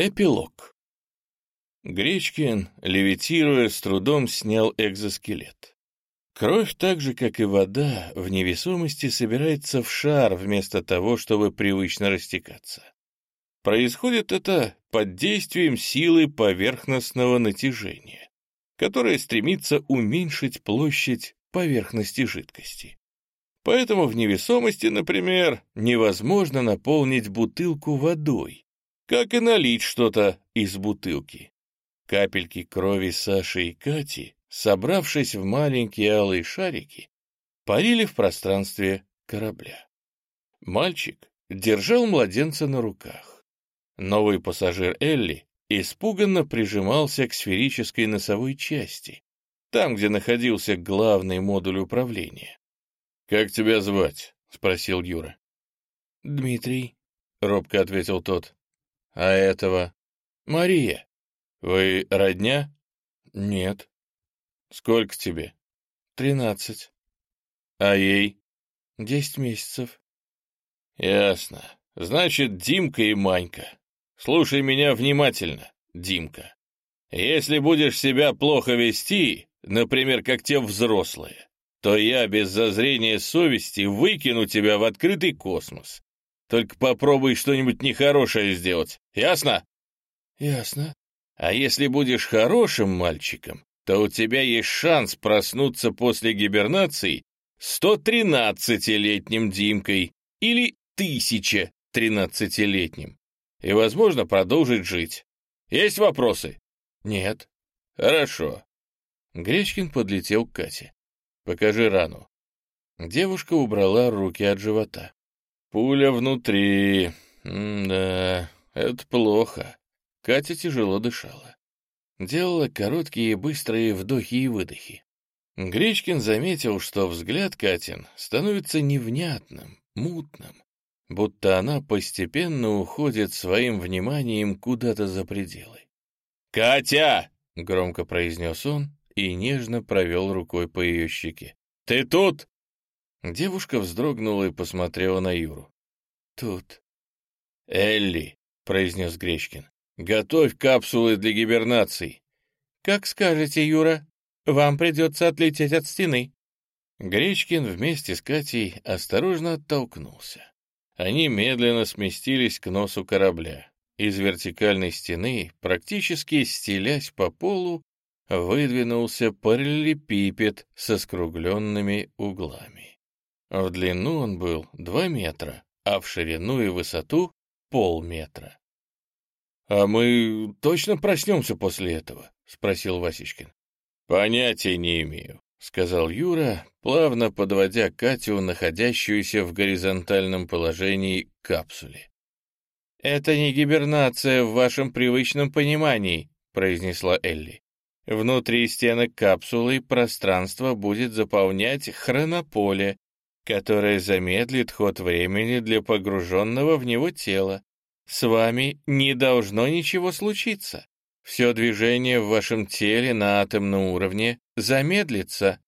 Эпилог. Гречкин, левитируя, с трудом снял экзоскелет. Кровь, так же, как и вода, в невесомости собирается в шар вместо того, чтобы привычно растекаться. Происходит это под действием силы поверхностного натяжения, которое стремится уменьшить площадь поверхности жидкости. Поэтому в невесомости, например, невозможно наполнить бутылку водой, как и налить что-то из бутылки. Капельки крови Саши и Кати, собравшись в маленькие алые шарики, парили в пространстве корабля. Мальчик держал младенца на руках. Новый пассажир Элли испуганно прижимался к сферической носовой части, там, где находился главный модуль управления. «Как тебя звать?» — спросил Юра. «Дмитрий», — робко ответил тот. А этого? Мария. Вы родня? Нет. Сколько тебе? Тринадцать. А ей? Десять месяцев. Ясно. Значит, Димка и Манька. Слушай меня внимательно, Димка. Если будешь себя плохо вести, например, как те взрослые, то я без зазрения совести выкину тебя в открытый космос. Только попробуй что-нибудь нехорошее сделать. Ясно? Ясно. А если будешь хорошим мальчиком, то у тебя есть шанс проснуться после гибернации 113-летним Димкой или 1013-летним и, возможно, продолжить жить. Есть вопросы? Нет. Хорошо. Гречкин подлетел к Кате. Покажи рану. Девушка убрала руки от живота. Пуля внутри. М да, это плохо. Катя тяжело дышала. Делала короткие быстрые вдохи и выдохи. Гречкин заметил, что взгляд Катин становится невнятным, мутным, будто она постепенно уходит своим вниманием куда-то за пределы. «Катя!» — громко произнес он и нежно провел рукой по ее щеке. «Ты тут?» Девушка вздрогнула и посмотрела на Юру. «Тут». «Элли», — произнес Гречкин, — «готовь капсулы для гибернации». «Как скажете, Юра, вам придется отлететь от стены». Гречкин вместе с Катей осторожно оттолкнулся. Они медленно сместились к носу корабля. Из вертикальной стены, практически стелясь по полу, выдвинулся параллелепипед со скругленными углами. В длину он был два метра, а в ширину и высоту — полметра. — А мы точно проснемся после этого? — спросил Васечкин. — Понятия не имею, — сказал Юра, плавно подводя Катю, находящуюся в горизонтальном положении, капсуле. — Это не гибернация в вашем привычном понимании, — произнесла Элли. Внутри стенок капсулы пространство будет заполнять хронополе, которое замедлит ход времени для погруженного в него тела. С вами не должно ничего случиться. Все движение в вашем теле на атомном уровне замедлится.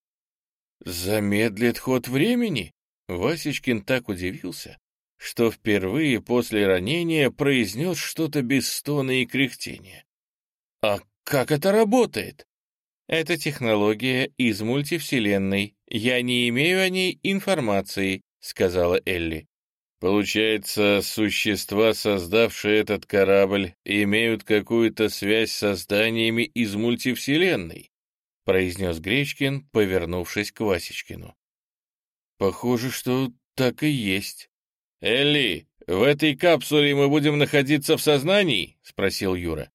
Замедлит ход времени? Васечкин так удивился, что впервые после ранения произнес что-то без стона и кряхтения. «А как это работает?» Это технология из мультивселенной. Я не имею о ней информации», — сказала Элли. «Получается, существа, создавшие этот корабль, имеют какую-то связь с созданиями из мультивселенной», — произнес Гречкин, повернувшись к Васечкину. «Похоже, что так и есть». «Элли, в этой капсуле мы будем находиться в сознании?» — спросил Юра.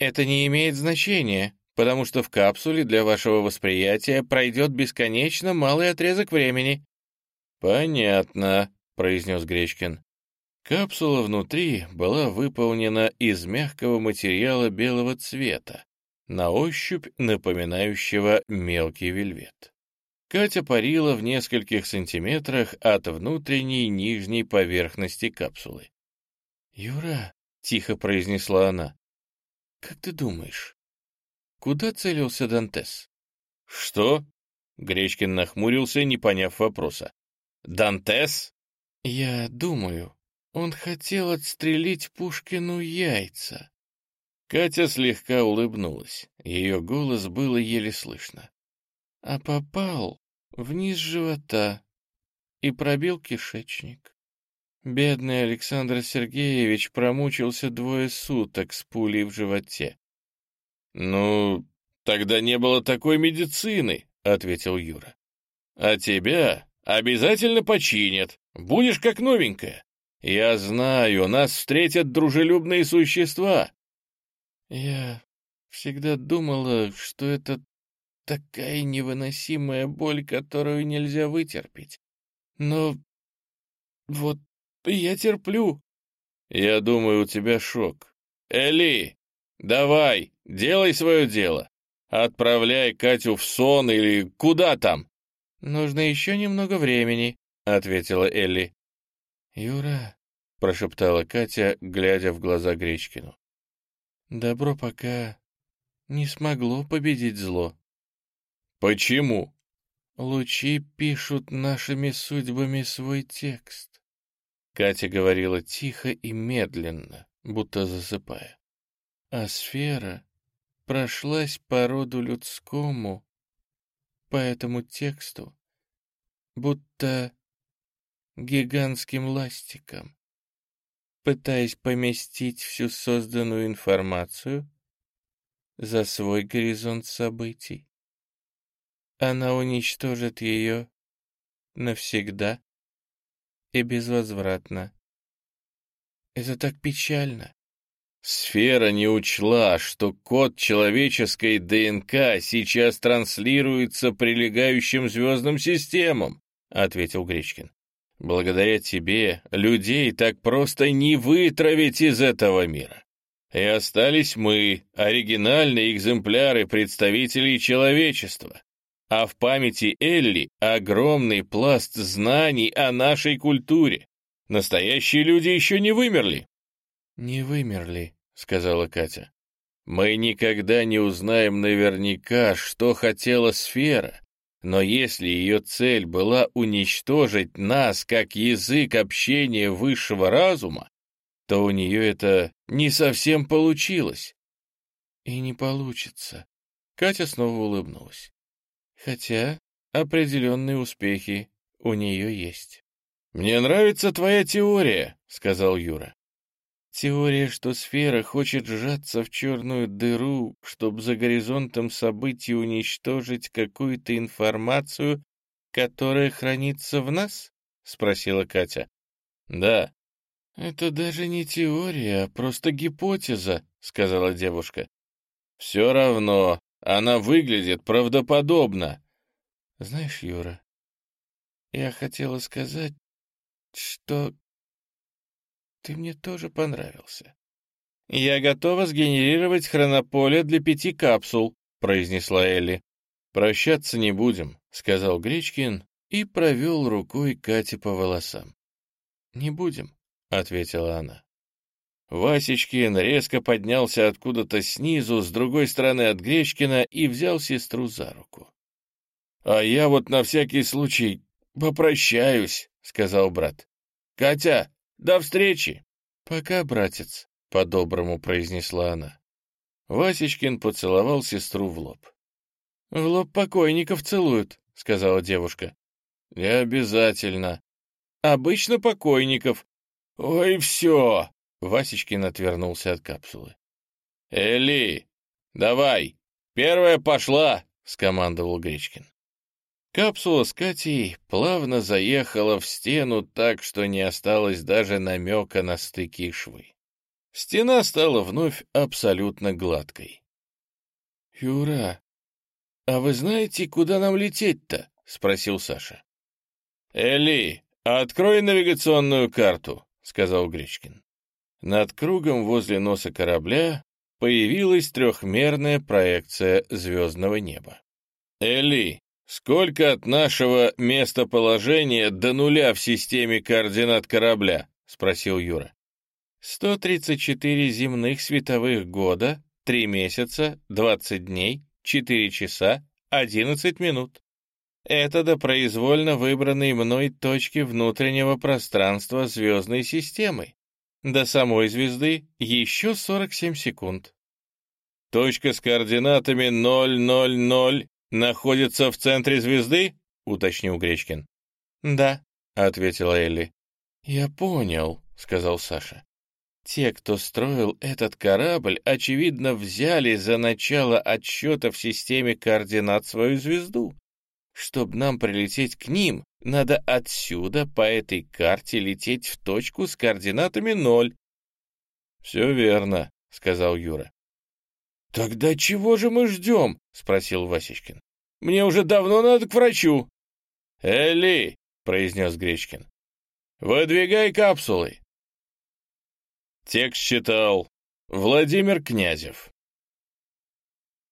«Это не имеет значения», потому что в капсуле для вашего восприятия пройдет бесконечно малый отрезок времени». «Понятно», — произнес Гречкин. Капсула внутри была выполнена из мягкого материала белого цвета, на ощупь напоминающего мелкий вельвет. Катя парила в нескольких сантиметрах от внутренней нижней поверхности капсулы. «Юра», — тихо произнесла она, — «как ты думаешь, Куда целился Дантес? Что? Гречкин нахмурился, не поняв вопроса. Дантес? Я думаю, он хотел отстрелить Пушкину яйца. Катя слегка улыбнулась. Ее голос было еле слышно. А попал вниз живота и пробил кишечник. Бедный Александр Сергеевич промучился двое суток с пулей в животе. «Ну, тогда не было такой медицины», — ответил Юра. «А тебя обязательно починят. Будешь как новенькая. Я знаю, нас встретят дружелюбные существа. Я всегда думала, что это такая невыносимая боль, которую нельзя вытерпеть. Но вот я терплю. Я думаю, у тебя шок. Эли, давай, делай свое дело. Отправляй Катю в сон или куда там. Нужно еще немного времени, ответила Элли. Юра, прошептала Катя, глядя в глаза Гречкину. Добро пока не смогло победить зло. Почему? Лучи пишут нашими судьбами свой текст. Катя говорила тихо и медленно, будто засыпая. А сфера прошлась по роду людскому, по этому тексту, будто гигантским ластиком пытаясь поместить всю созданную информацию за свой горизонт событий. Она уничтожит ее навсегда и безвозвратно. Это так печально. Сфера не учла, что код человеческой ДНК сейчас транслируется прилегающим звездным системам, ответил Гречкин. Благодаря тебе людей так просто не вытравить из этого мира. И остались мы, оригинальные экземпляры представителей человечества. А в памяти Элли огромный пласт знаний о нашей культуре. Настоящие люди еще не вымерли. «Не вымерли», — сказала Катя. «Мы никогда не узнаем наверняка, что хотела сфера, но если ее цель была уничтожить нас как язык общения высшего разума, то у нее это не совсем получилось. И не получится. Катя снова улыбнулась. Хотя определенные успехи у нее есть. «Мне нравится твоя теория», — сказал Юра. Теория, что сфера хочет сжаться в черную дыру, чтобы за горизонтом событий уничтожить какую-то информацию, которая хранится в нас? — спросила Катя. — Да. — Это даже не теория, а просто гипотеза, — сказала девушка. — Все равно, она выглядит правдоподобно. — Знаешь, Юра, я хотела сказать, что ты мне тоже понравился. «Я готова сгенерировать хронополе для пяти капсул», — произнесла Элли. «Прощаться не будем», — сказал Гречкин и провел рукой Кате по волосам. «Не будем», — ответила она. Васечкин резко поднялся откуда-то снизу, с другой стороны от Гречкина, и взял сестру за руку. «А я вот на всякий случай попрощаюсь», — сказал брат. «Катя, до встречи!» «Пока, братец», — по-доброму произнесла она. Васечкин поцеловал сестру в лоб. «В лоб покойников целуют», — сказала девушка. «Не обязательно. Обычно покойников». «Ой, все!» — Васечкин отвернулся от капсулы. «Эли, давай, первая пошла!» — скомандовал Гречкин. Капсула с Катей плавно заехала в стену так, что не осталось даже намека на стыки и швы. Стена стала вновь абсолютно гладкой. — Юра, а вы знаете, куда нам лететь-то? — спросил Саша. — Эли, открой навигационную карту, — сказал Гречкин. Над кругом возле носа корабля появилась трехмерная проекция звездного неба. «Эли, «Сколько от нашего местоположения до нуля в системе координат корабля?» — спросил Юра. «134 земных световых года, 3 месяца, 20 дней, 4 часа, 11 минут. Это до произвольно выбранной мной точки внутреннего пространства звездной системы. До самой звезды еще 47 секунд. Точка с координатами 000 находится в центре звезды?» — уточнил Гречкин. «Да», — ответила Элли. «Я понял», — сказал Саша. «Те, кто строил этот корабль, очевидно, взяли за начало отсчета в системе координат свою звезду. Чтобы нам прилететь к ним, надо отсюда по этой карте лететь в точку с координатами ноль». «Все верно», — сказал Юра. «Тогда чего же мы ждем?» — спросил Васечкин. «Мне уже давно надо к врачу». «Элли!» — произнес Гречкин. «Выдвигай капсулы!» Текст читал Владимир Князев